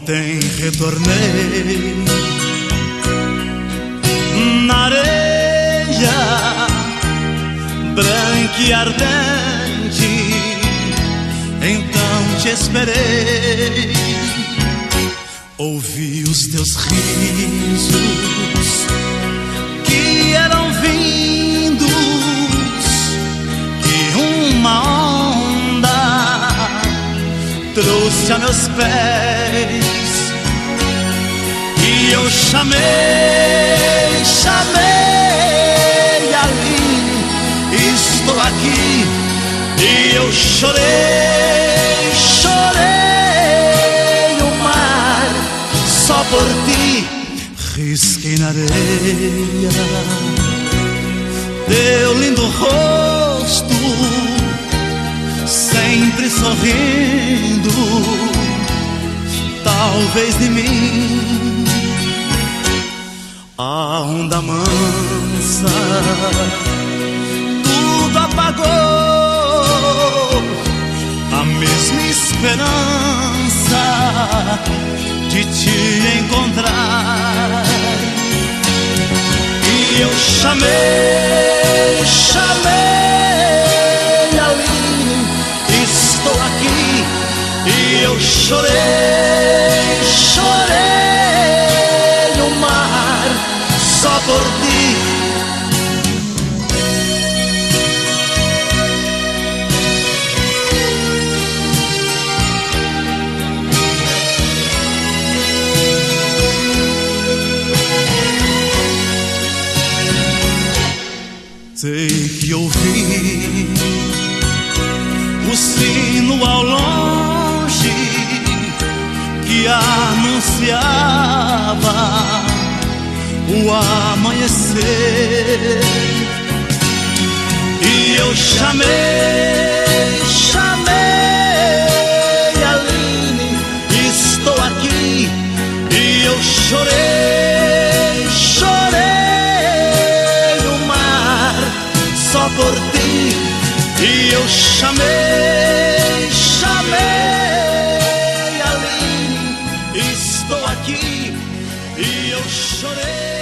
Ontem retornei na areia branca e ardente. Então te esperei, ouvi os teus risos trouxe a meus pés e eu chamei, chamei ali, estou aqui. E eu chorei, chorei o mar só por ti. Risquei na areia teu lindo rosto, sempre sorrindo, talvez de mim. A onda mansa tudo apagou. A mesma esperança de te encontrar. E eu chamei chamei chorei chorei só por ti. Sei que ouvi o sino o amanhecer. E eu chamei, chamei Aline, estou aqui. E eu chorei, chorei no mar, só por ti. E eu chamei. io sorella